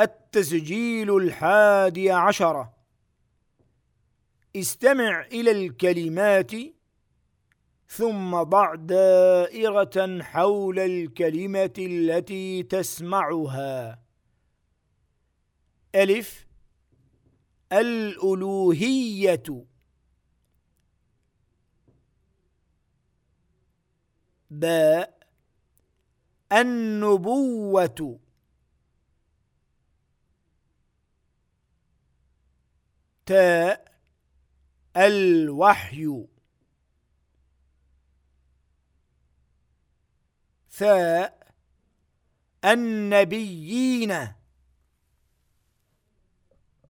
التسجيل الحادي عشر. استمع إلى الكلمات ثم ضع دائرة حول الكلمة التي تسمعها. ألف. الألوهية. باء. النبوة. تاء الوحي. ثاء النبيين.